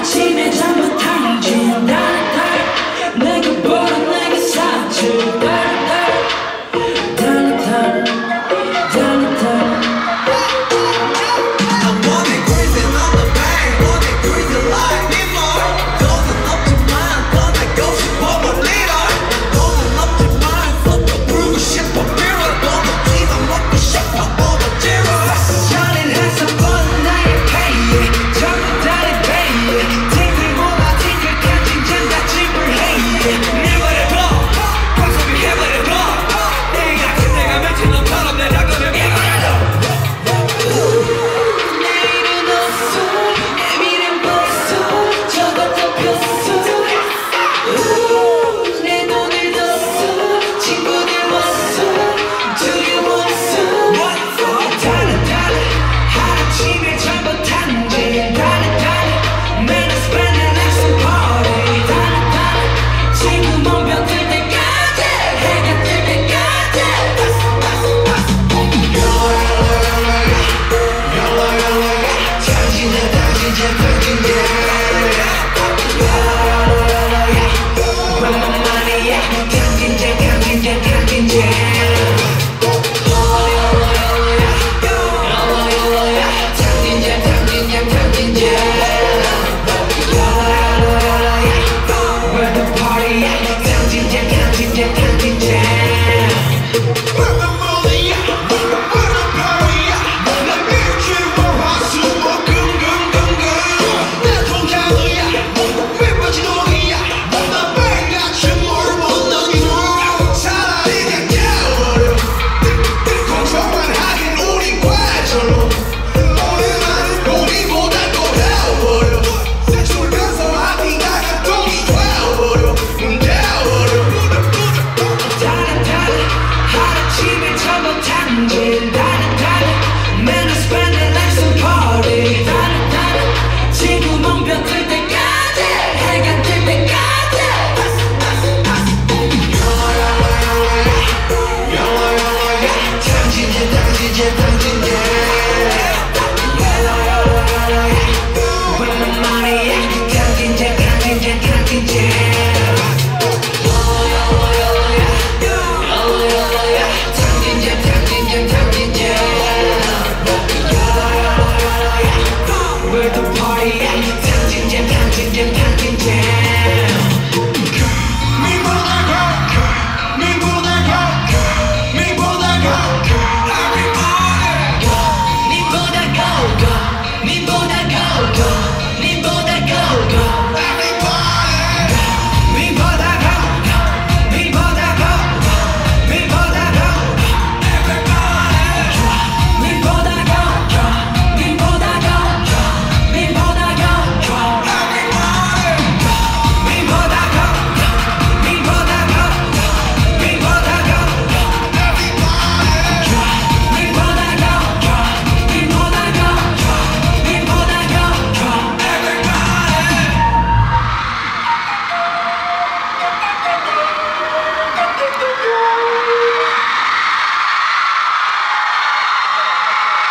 아침에 잠못 타는 중다. change